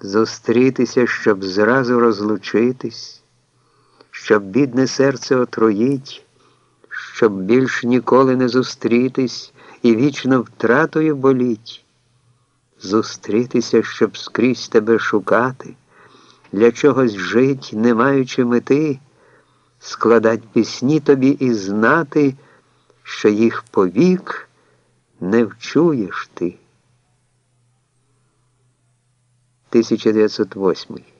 Зустрітися, щоб зразу розлучитись, щоб бідне серце отруїть, щоб більш ніколи не зустрітись і вічно втратою боліть. Зустрітися, щоб скрізь тебе шукати, для чогось жить, не маючи мети, складать пісні тобі і знати, що їх повік не вчуєш ти. 1908